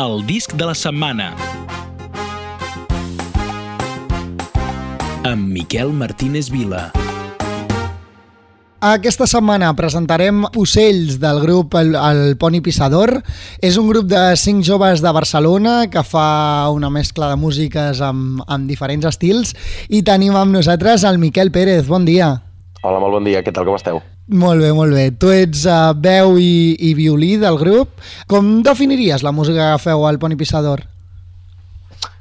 El disc de la setmana. Amb Miquel Martínez Vila. Aquesta setmana presentarem Ocells del grup El, el Poni Pissador. És un grup de cinc joves de Barcelona que fa una mescla de músiques amb, amb diferents estils i tenim amb nosaltres el Miquel Pérez. Bon dia. Hola, molt bon dia. Què tal, com esteu? Molt bé, molt bé. Tu ets uh, veu i, i violí del grup. Com definiries la música que feu al Poni Pissador?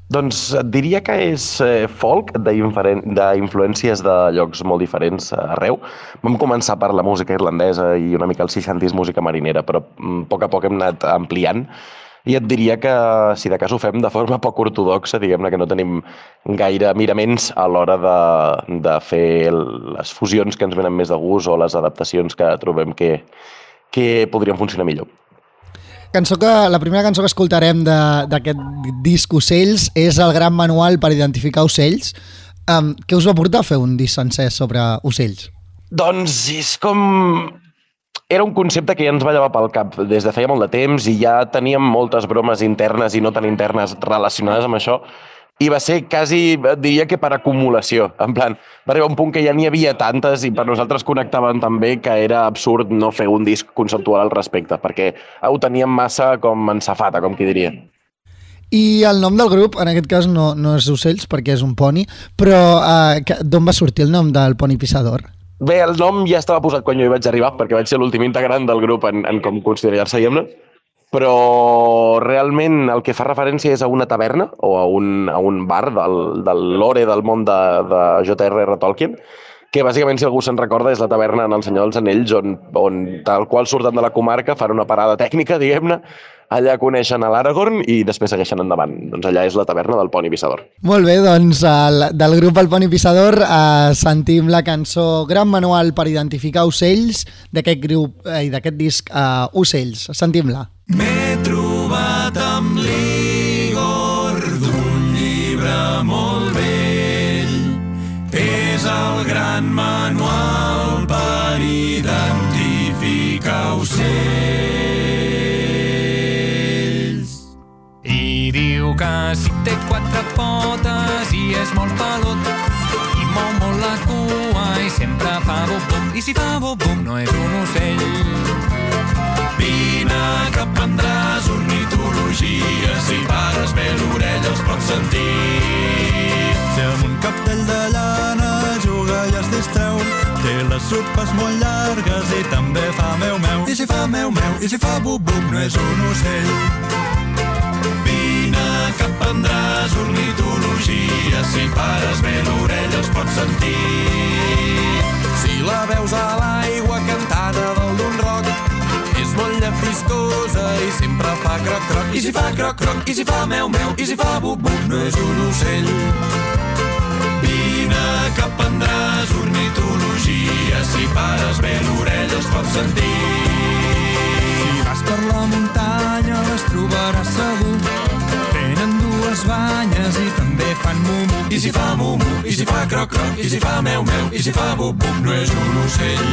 Doncs et diria que és eh, folk d'influències de llocs molt diferents arreu. Vam començar per la música irlandesa i una mica el 60 música marinera, però mm, a poc a poc hem anat ampliant i et diria que si de cas ho fem de forma poc ortodoxa, diguem-ne que no tenim gaire miraments a l'hora de, de fer les fusions que ens venen més de gust o les adaptacions que trobem que, que podrien funcionar millor. Cançó que, la primera cançó que escoltarem d'aquest disc Ocells és el gran manual per identificar ocells. Um, què us va portar a fer un disc sencer sobre ocells? Doncs és com... Era un concepte que ja ens va llevar pel cap des de feia molt de temps i ja teníem moltes bromes internes i no tan internes relacionades amb això i va ser quasi, diria que per acumulació. En plan, va arribar un punt que ja n'hi havia tantes i per nosaltres connectaven també que era absurd no fer un disc conceptual al respecte, perquè ho teníem massa com en safata, com qui diria. I el nom del grup, en aquest cas, no, no és Ocells, perquè és un poni, però eh, d'on va sortir el nom del Poni Pissador? Bé, el nom ja estava posat quan jo hi vaig arribar, perquè vaig ser l'últim integrant del grup en, en com considerar-se, diguem-ne però realment el que fa referència és a una taverna o a un, a un bar del, del lore del món de, de J.R.R. Tolkien, que bàsicament, si algú se'n recorda, és la taverna en el Senyor dels Anells, on, on tal qual surten de la comarca, fan una parada tècnica, diguem-ne, allà coneixen a l'Aragorn i després segueixen endavant. Doncs allà és la taverna del Poni Pissador. Molt bé, doncs el, del grup El Poni Pissador eh, sentim la cançó Gran Manual per identificar ocells d'aquest grup eh, i d'aquest disc eh, Ocells. Sentim-la. M'he trobat amb l'Igor que si té quatre potes i és molt pelut i mou molt la cua i sempre fa bum-bum i si fa bum-bum no és un ocell Vine que aprendràs ornitologia si pares bé l'orella els pots sentir. Si amb un capdell de llana juga i es distreu, té les sopes molt llargues i també fa meu-meu. I si fa meu-meu, i si fa bub-bub, no és un ocell. Aprendràs ornitologia si pares bé l'orella els pots sentir. Si la veus a l'aigua cantant a dalt d'un roc, és molt llafiscosa i sempre fa croc-croc. I si fa croc-croc, i si fa meu-meu, i si fa bub-bub, no és un ocell. Vine que aprendràs ornitologia, si pares bé l'orella els pots sentir. Si vas per la muntanya les trobaràs segur. Dues banyes i també fan mumu. I si fa mumu, i si fa croc-croc, i si fa meu-meu, i si fa bub-bub, no és un ocell.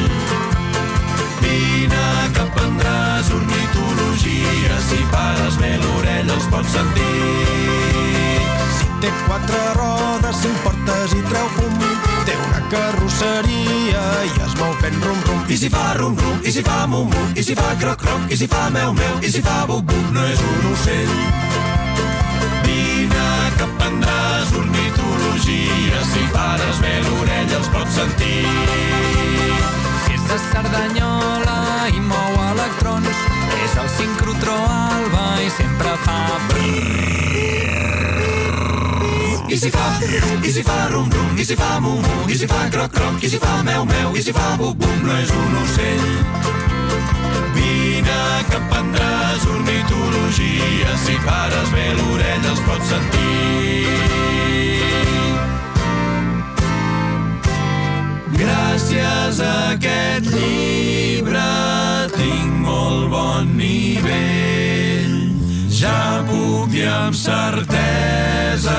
Vine que aprendràs ornitologia si pares bé l'orella els pots sentir. Si té quatre rodes, cinc portes i treu fum, té una carrosseria i es mou fent rum-rum. I si fa rum-rum, i si fa mum-mum, i si fa croc-croc, i si fa meu-meu, i si fa bub-bub, no és un ocell. Ornitologia si pares bé l'orella els pots sentir de Cerdanyola i mou electrons. És el sincrotró alba i sempre fa I si fa, i si fa rum rum, i si fa mu mu, i si fa croc croc, i si fa meu meu, i si fa bum bum, no és un ocell. Vine que aprendràs ornitologia, si pares bé l'orella els pots sentir. Gràcies a aquest llibre tinc molt bon nivell. Ja puc dir amb certesa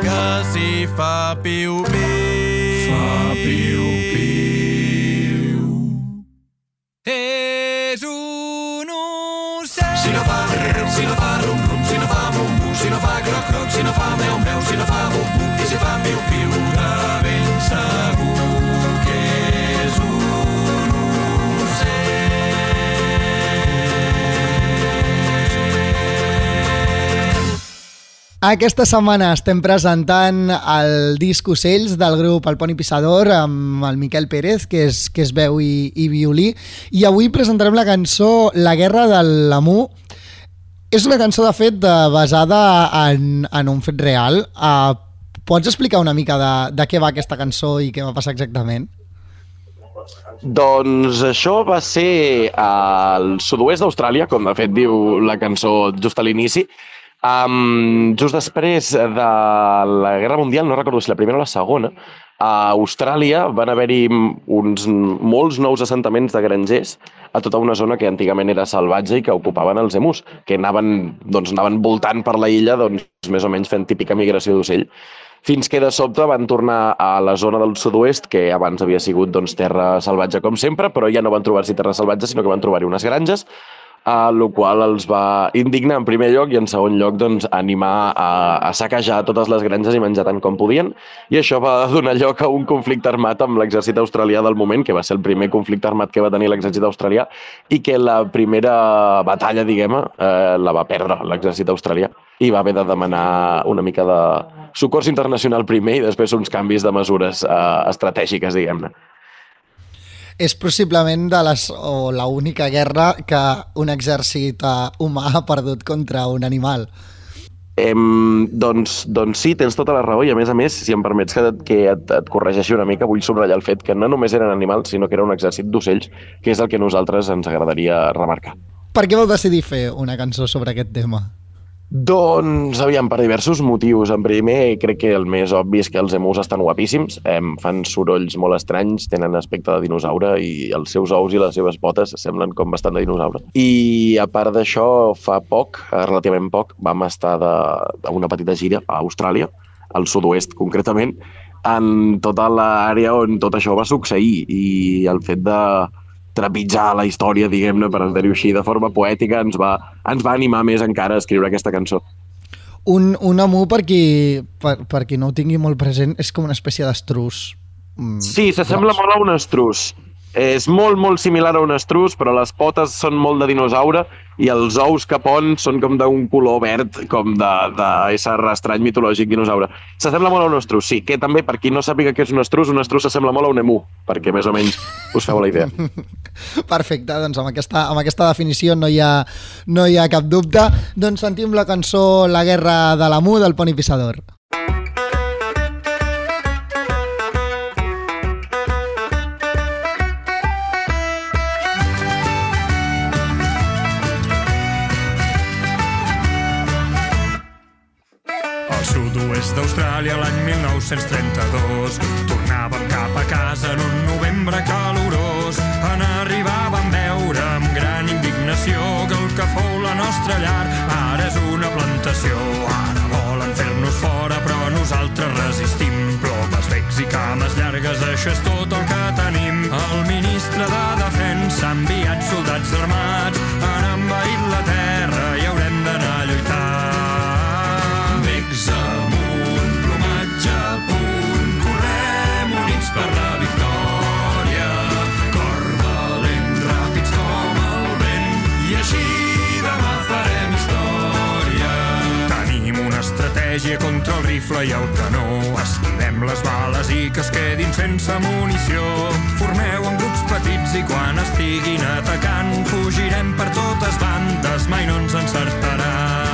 que si fa piu-piu, fa piu-piu. És un ocell. Si no fa riu, si no fa rum-rum, si no fa bum-bum, si no fa croc-croc, si no fa meu-meu, si no fa bum-bum, i si fa piu-piu, Aquesta setmana estem presentant el disc Ocells del grup El Poni Pissador amb el Miquel Pérez, que és, que és veu i, i violí, i avui presentarem la cançó La guerra de l'Amú. És una cançó, de fet, de, basada en, en un fet real. Uh, pots explicar una mica de, de què va aquesta cançó i què va passar exactament? Doncs això va ser al sud-oest d'Austràlia, com de fet diu la cançó just a l'inici, Um, just després de la Guerra Mundial, no recordo si la primera o la segona, a Austràlia van haver-hi uns molts nous assentaments de grangers a tota una zona que antigament era salvatge i que ocupaven els emus, que anaven, doncs, anaven voltant per la illa doncs, més o menys fent típica migració d'ocell. Fins que de sobte van tornar a la zona del sud-oest, que abans havia sigut doncs, terra salvatge com sempre, però ja no van trobar-s'hi terra salvatge, sinó que van trobar-hi unes granges, a lo qual els va indignar en primer lloc i en segon lloc doncs, animar a, a saquejar totes les granges i menjar tant com podien. I això va donar lloc a un conflicte armat amb l'exèrcit australià del moment, que va ser el primer conflicte armat que va tenir l'exèrcit australià i que la primera batalla, diguem eh, la va perdre l'exèrcit australià i va haver de demanar una mica de socors internacional primer i després uns canvis de mesures eh, estratègiques, diguem-ne és possiblement de les, o la única guerra que un exèrcit uh, humà ha perdut contra un animal. Em, doncs, doncs sí, tens tota la raó i a més a més, si em permets que, que et, et corregeixi una mica, vull subratllar el fet que no només eren animals, sinó que era un exèrcit d'ocells, que és el que nosaltres ens agradaria remarcar. Per què vau decidir fer una cançó sobre aquest tema? Doncs, aviam, per diversos motius. En primer, crec que el més obvi és que els emus estan guapíssims, em fan sorolls molt estranys, tenen aspecte de dinosaure i els seus ous i les seves potes semblen com bastant de dinosaure. I a part d'això, fa poc, relativament poc, vam estar de, de una petita gira a Austràlia, al sud-oest concretament, en tota l'àrea on tot això va succeir i el fet de trepitjar la història, diguem-ne, per dir-ho així, de forma poètica, ens va, ens va animar més encara a escriure aquesta cançó. Un, un amú, per qui, per, per qui no ho tingui molt present, és com una espècie d'estrus. Mm, sí, s'assembla molt a un estrus. És molt, molt similar a un estrus, però les potes són molt de dinosaure i els ous que pon són com d'un color verd, com d'ésser estrany mitològic dinosaure. S'assembla molt a un estrus, sí, que també, per qui no sàpiga què és un estrus, un estrus s'assembla molt a un emu, perquè més o menys us feu la idea. Perfecte, doncs amb aquesta, amb aquesta definició no hi, ha, no hi ha cap dubte. Doncs sentim la cançó La guerra de l'emu del Poni Pissador. d'Austràlia l'any 1932. Tornàvem cap a casa en un novembre calorós. En arribar vam veure amb gran indignació que el que fou la nostra llar ara és una plantació. Ara volen fer-nos fora, però nosaltres resistim. Plomes, becs i cames llargues, això és tot el que tenim. El ministre de Defensa ha enviat soldats armats, han envaït la terra estratègia contra el rifle i el canó. Esquivem les bales i que es quedin sense munició. Formeu en grups petits i quan estiguin atacant fugirem per totes bandes, mai no ens encertaran.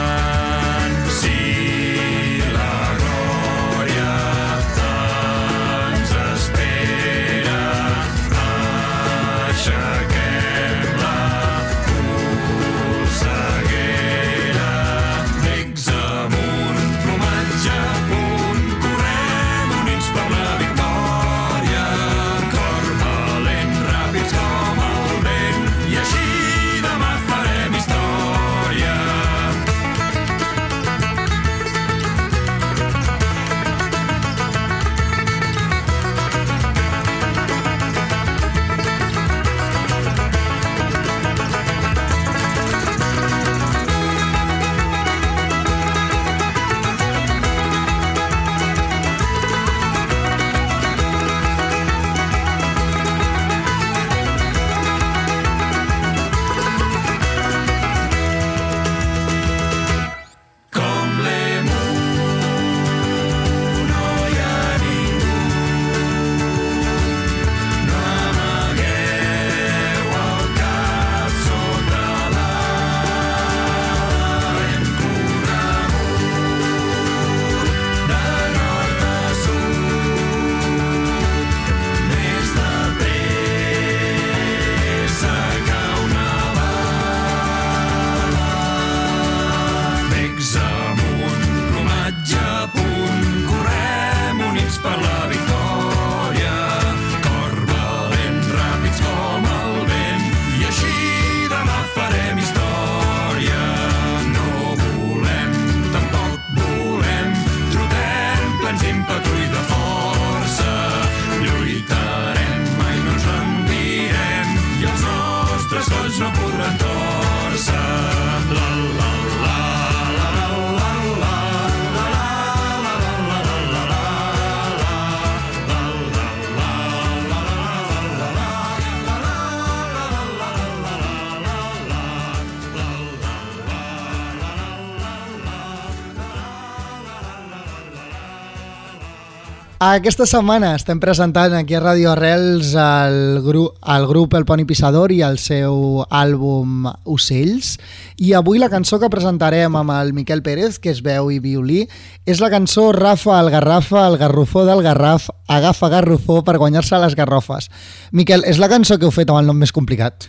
Aquesta setmana estem presentant aquí a Radio Arrels el, gru el grup El Poni Pissador i el seu àlbum Ocells i avui la cançó que presentarem amb el Miquel Pérez, que és veu i violí, és la cançó Rafa el Garrafa, el garrufó del Garraf, agafa garrufó per guanyar-se les garrofes. Miquel, és la cançó que heu fet amb el nom més complicat?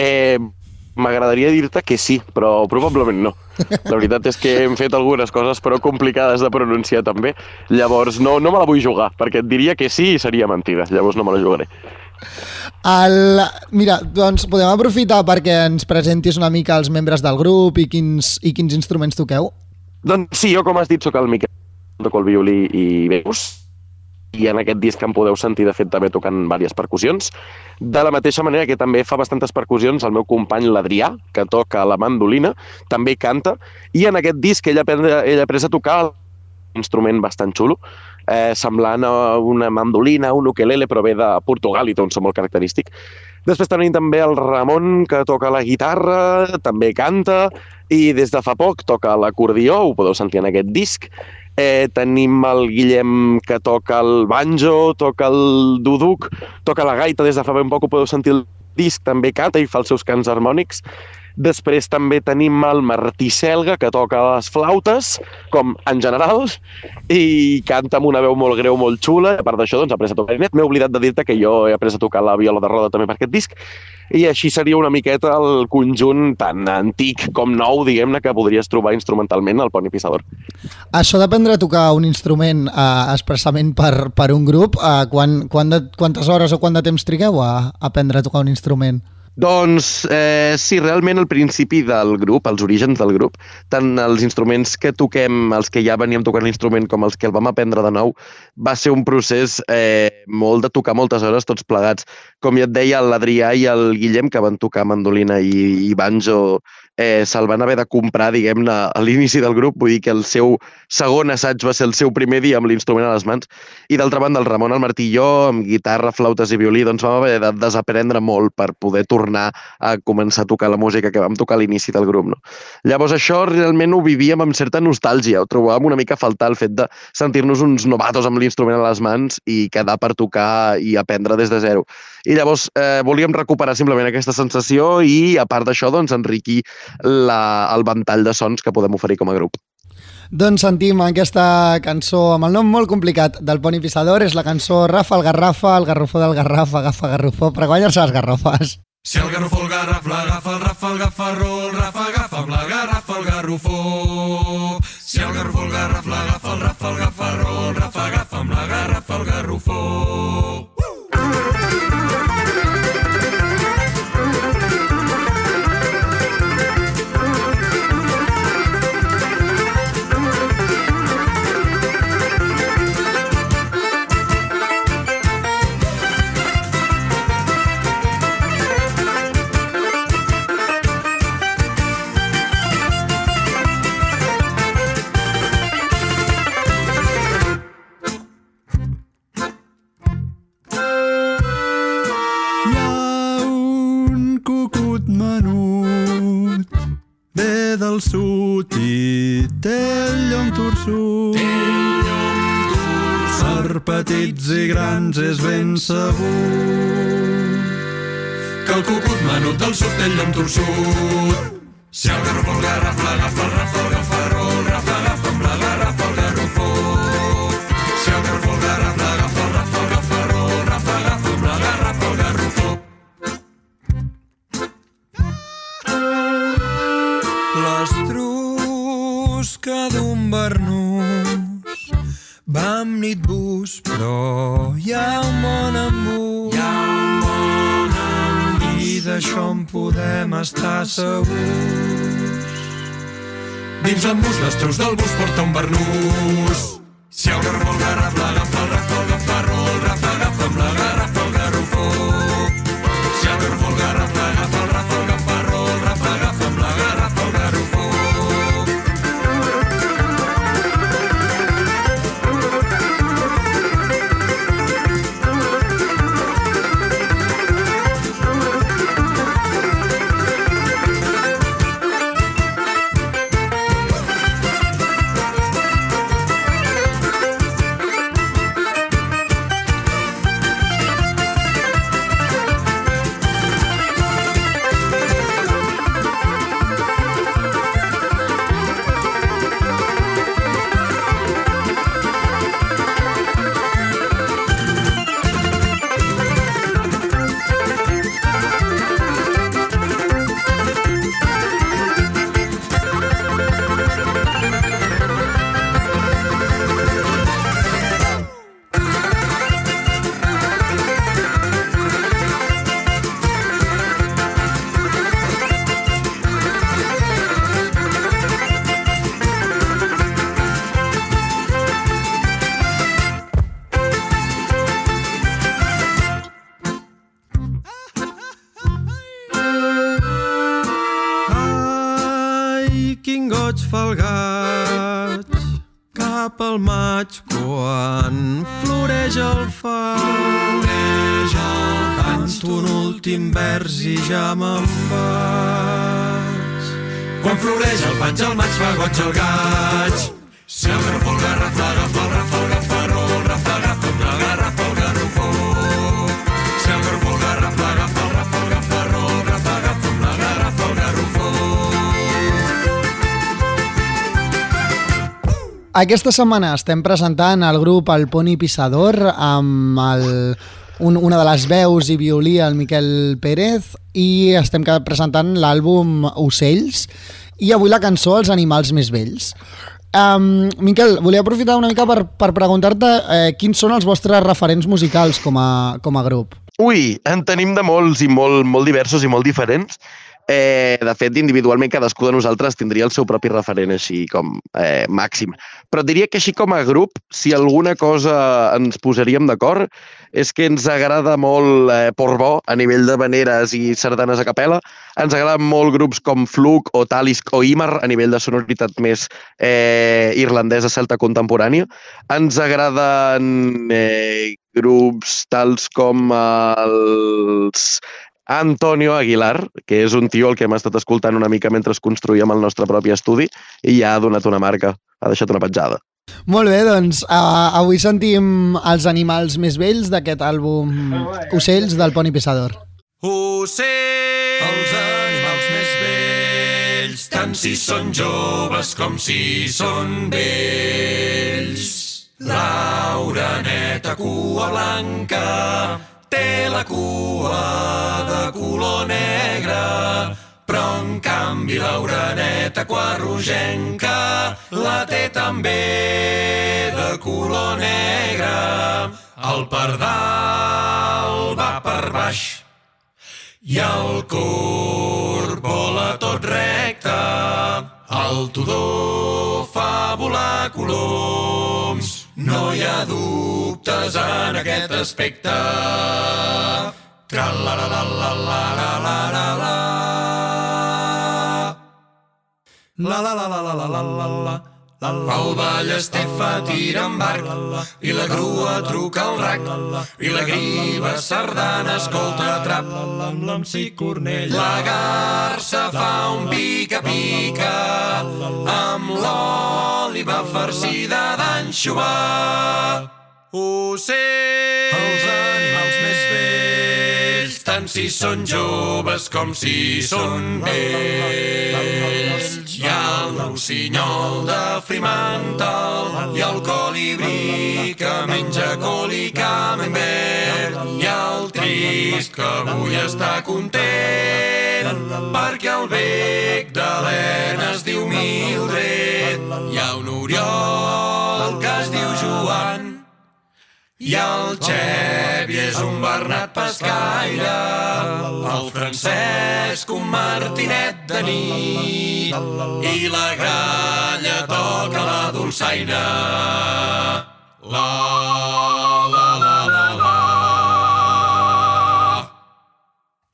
Eh, M'agradaria dir-te que sí, però probablement no. La veritat és que hem fet algunes coses, però complicades de pronunciar també. Llavors, no, no me la vull jugar, perquè et diria que sí i seria mentida. Llavors no me la jugaré. El... Mira, doncs podem aprofitar perquè ens presentis una mica els membres del grup i quins, i quins instruments toqueu? Doncs sí, jo com has dit sóc el Miquel, toco el violí i veus, i en aquest disc em podeu sentir, de fet, també tocant diverses percussions. De la mateixa manera que també fa bastantes percussions el meu company l'Adrià, que toca la mandolina, també canta, i en aquest disc ell ha, ell ha après a tocar un instrument bastant xulo, eh, semblant a una mandolina, un ukelele, però ve de Portugal i té un so molt característic. Després tenim també el Ramon, que toca la guitarra, també canta, i des de fa poc toca l'acordió, ho podeu sentir en aquest disc, Eh, tenim el Guillem que toca el banjo, toca el duduc, toca la gaita, des de fa ben poc ho podeu sentir el disc, també canta i fa els seus cants harmònics. Després també tenim el Martí Selga, que toca les flautes, com en general, i canta amb una veu molt greu, molt xula. A part d'això, doncs, ha après a tocar net. M'he oblidat de dir-te que jo he après a tocar la viola de roda també per aquest disc i així seria una miqueta el conjunt tan antic com nou, diguem-ne, que podries trobar instrumentalment al Pony Pissador. Això d'aprendre a tocar un instrument eh, expressament per, per un grup, eh, quan, quan de, quantes hores o quant de temps trigueu a, a aprendre a tocar un instrument? Doncs eh, sí, realment al principi del grup, els orígens del grup, tant els instruments que toquem, els que ja veníem tocant l'instrument, com els que el vam aprendre de nou, va ser un procés eh, molt de tocar moltes hores tots plegats. Com ja et deia, l'Adrià i el Guillem, que van tocar mandolina i, i banjo eh, se'l van haver de comprar, diguem-ne, a l'inici del grup, vull dir que el seu segon assaig va ser el seu primer dia amb l'instrument a les mans, i d'altra banda el Ramon, el Martí i jo, amb guitarra, flautes i violí, doncs vam haver de desaprendre molt per poder tornar a començar a tocar la música que vam tocar a l'inici del grup. No? Llavors això realment ho vivíem amb certa nostàlgia, ho trobàvem una mica faltar el fet de sentir-nos uns novatos amb l'instrument a les mans i quedar per tocar i aprendre des de zero. I llavors eh, volíem recuperar simplement aquesta sensació i, a part d'això, doncs, enriquir la, el ventall de sons que podem oferir com a grup. Doncs sentim aquesta cançó amb el nom molt complicat del Pony Pissador, és la cançó Rafa el Garrafa, el garrofó del Garrafa, agafa garrofó, per guanyar-se les garrofes. Si el garrofó el garraf l'agafa, el Rafa el gafarró, el Rafa agafa amb la garrafa el garrofó. Si el garrofó el garraf l'agafa, el Rafa el gafarró, el Rafa agafa amb la garrafa el garrofó. Del sud i té el llom torsut. Per petits i grans és ben sabut. Que el cucut menut del sud té el llom torsut. Si el garrofó el garraf l'agafa, el Rafa el L'estrusca d'un barnús va amb nit bus, però hi ha un món en bus. Hi ha un món en bus. I d'això en podem estar segurs. Dins l'embús l'estrus del bus porta un barnús. Si el garrofó el garraf l'agafa, el Rafa el fa gaig cap al maig quan floreix el faig. Floreix el faig. Canto un últim vers i ja me'n vaig. Quan floreix el faig, el maig fa goig el gaig. Si el el garrafó, agafa el Aquesta setmana estem presentant el grup El Poni Pissador amb el, un, una de les veus i violí, el Miquel Pérez, i estem presentant l'àlbum Ocells i avui la cançó Els animals més vells. Um, Miquel, volia aprofitar una mica per, per preguntar-te eh, quins són els vostres referents musicals com a, com a grup. Ui, en tenim de molts i molt, molt diversos i molt diferents. Eh, de fet, individualment cadascú de nosaltres tindria el seu propi referent així com eh, màxim. Però diria que així com a grup, si alguna cosa ens posaríem d'acord, és que ens agrada molt eh, Portbó a nivell de veneres i sardanes a capella. Ens agraden molt grups com Fluke o Talisk o Imar a nivell de sonoritat més eh, irlandesa celta contemporània. Ens agraden eh, grups tals com els Antonio Aguilar, que és un tio el que hem estat escoltant una mica mentre construïem el nostre propi estudi i ja ha donat una marca, ha deixat una petjada. Molt bé, doncs uh, avui sentim els animals més vells d'aquest àlbum Ocells del Poni Pissador. Ocells, els animals més vells, tant si són joves com si són vells. L'auraneta cua blanca té la cua de color negre, però en canvi l'auraneta quarrogenca la té també de color negre. El pardal va per baix, i el corb vola tot recte. El tudor fa volar coloms. No hi ha dubtes en aquest aspecte. tra la la la la la la la la la La la la la la la la la la el ballester fa tira en barc i la grua truca al rac i la griva sardana escolta trap la garça fa un pica-pica amb l'òliva farcida d'anxova Ocells els animals més vells tant si són joves com si són vells. Hi ha el rossinyol de Fremantle i el colibrí que menja col i camembert i el trist que avui està content perquè el bec de l'Ena es diu Mildred. Hi ha un oriol que es diu Joan. I el Xevi és un Bernat pescaire, el Francesc un Martinet de nit, i la gralla toca la dolçaina. La, la,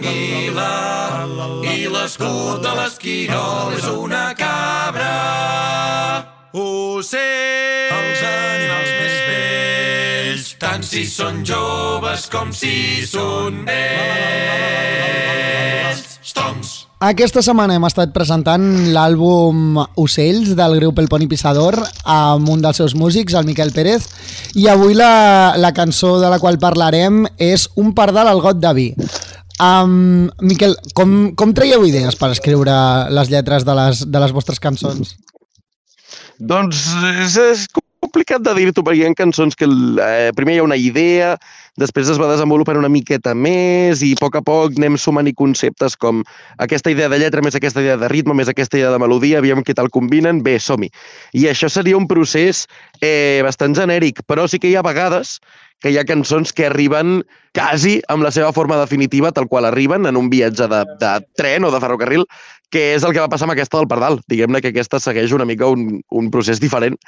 d'anguila i l'escut de l'esquirol és una cabra. Ocells, els animals més vells, tant si són joves com si són vells. Stoms. Aquesta setmana hem estat presentant l'àlbum Ocells del grup El Poni Pissador amb un dels seus músics, el Miquel Pérez, i avui la, la cançó de la qual parlarem és Un pardal al got de vi. Um, Miquel, com, com traieu idees per escriure les lletres de les, de les vostres cançons? Doncs és, és complicat de dir-t'ho, perquè hi ha cançons que eh, primer hi ha una idea, després es va desenvolupant una miqueta més i a poc a poc anem sumant-hi conceptes com aquesta idea de lletra més aquesta idea de ritme més aquesta idea de melodia, aviam què tal combinen, bé, som-hi. I això seria un procés eh, bastant genèric, però sí que hi ha vegades que hi ha cançons que arriben quasi amb la seva forma definitiva, tal qual arriben en un viatge de, de tren o de ferrocarril, que és el que va passar amb aquesta del Pardal. Diguem-ne que aquesta segueix una mica un, un procés diferent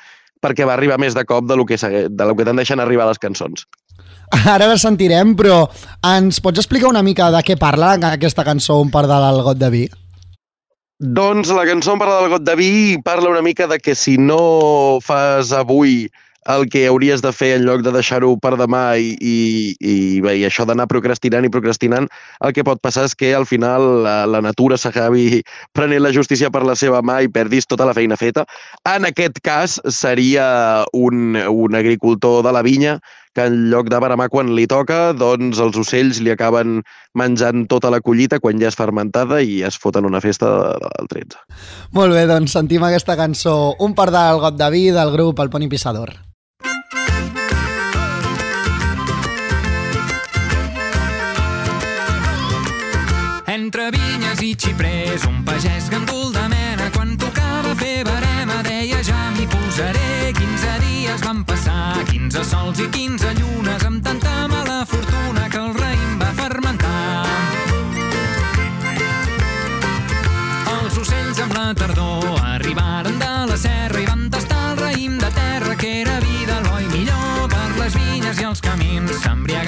perquè va arribar més de cop de lo que, de lo que te'n deixen arribar les cançons. Ara la sentirem, però ens pots explicar una mica de què parla aquesta cançó Un Pardal al got de vi? Doncs la cançó En parla del got de vi parla una mica de que si no fas avui el que hauries de fer en lloc de deixar-ho per demà i, i, i, bé, i això d'anar procrastinant i procrastinant, el que pot passar és que al final la, la natura s'acabi prenent la justícia per la seva mà i perdis tota la feina feta. En aquest cas seria un, un agricultor de la vinya que en lloc de baramar quan li toca, doncs els ocells li acaben menjant tota la collita quan ja és fermentada i es foten una festa del 13. Molt bé, doncs sentim aquesta cançó Un pardal al got de vi del grup El Poni Pissador. Xiprers, un pagès gandul de mena, quan tocava fer barema, deia ja m'hi posaré. 15 dies van passar, 15 sols i 15 llunes, amb tanta mala fortuna que el raïm va fermentar. Els ocells amb la tardor arribaren de la serra i van tastar el raïm de terra, que era vida, l'oi millor per les vinyes i els camins. S'embriagaren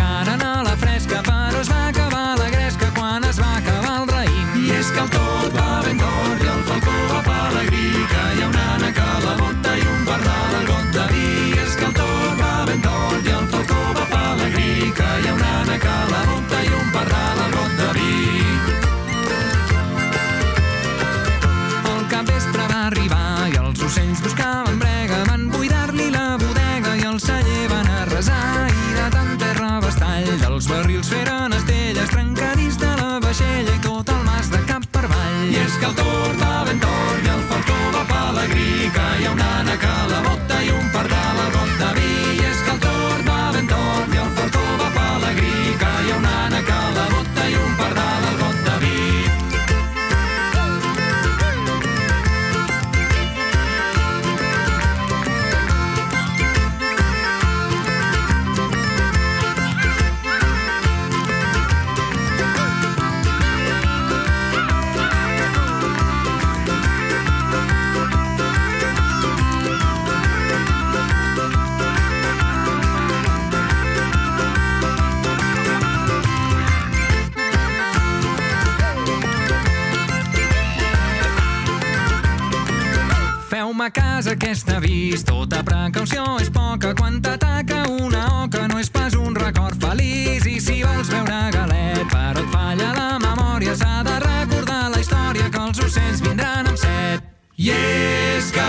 aquesta vist, tota precaució és poca quan t'ataca una oca, no és pas un record feliç i si vols veure galet però et falla la memòria s'ha de recordar la història que els ocells vindran amb set. I és que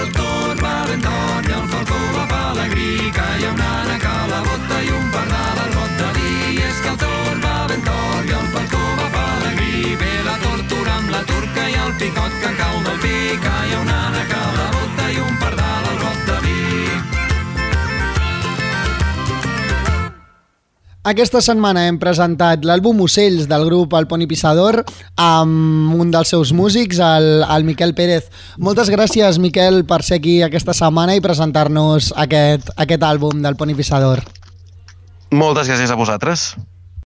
el tot va ben tot i el falcó va pelegrí, que hi ha una ànec a la bota i un pardal al got de vi. I és que el tot va ben tot i el falcó va pelegrí, ve la tortura amb la turca i el picot que cau del pi, que hi ha una ànec a la bota Aquesta setmana hem presentat l'àlbum Ocells del grup El Poni Pissador amb un dels seus músics, el, el Miquel Pérez. Moltes gràcies, Miquel, per ser aquí aquesta setmana i presentar-nos aquest, aquest àlbum del Poni Pissador. Moltes gràcies a vosaltres.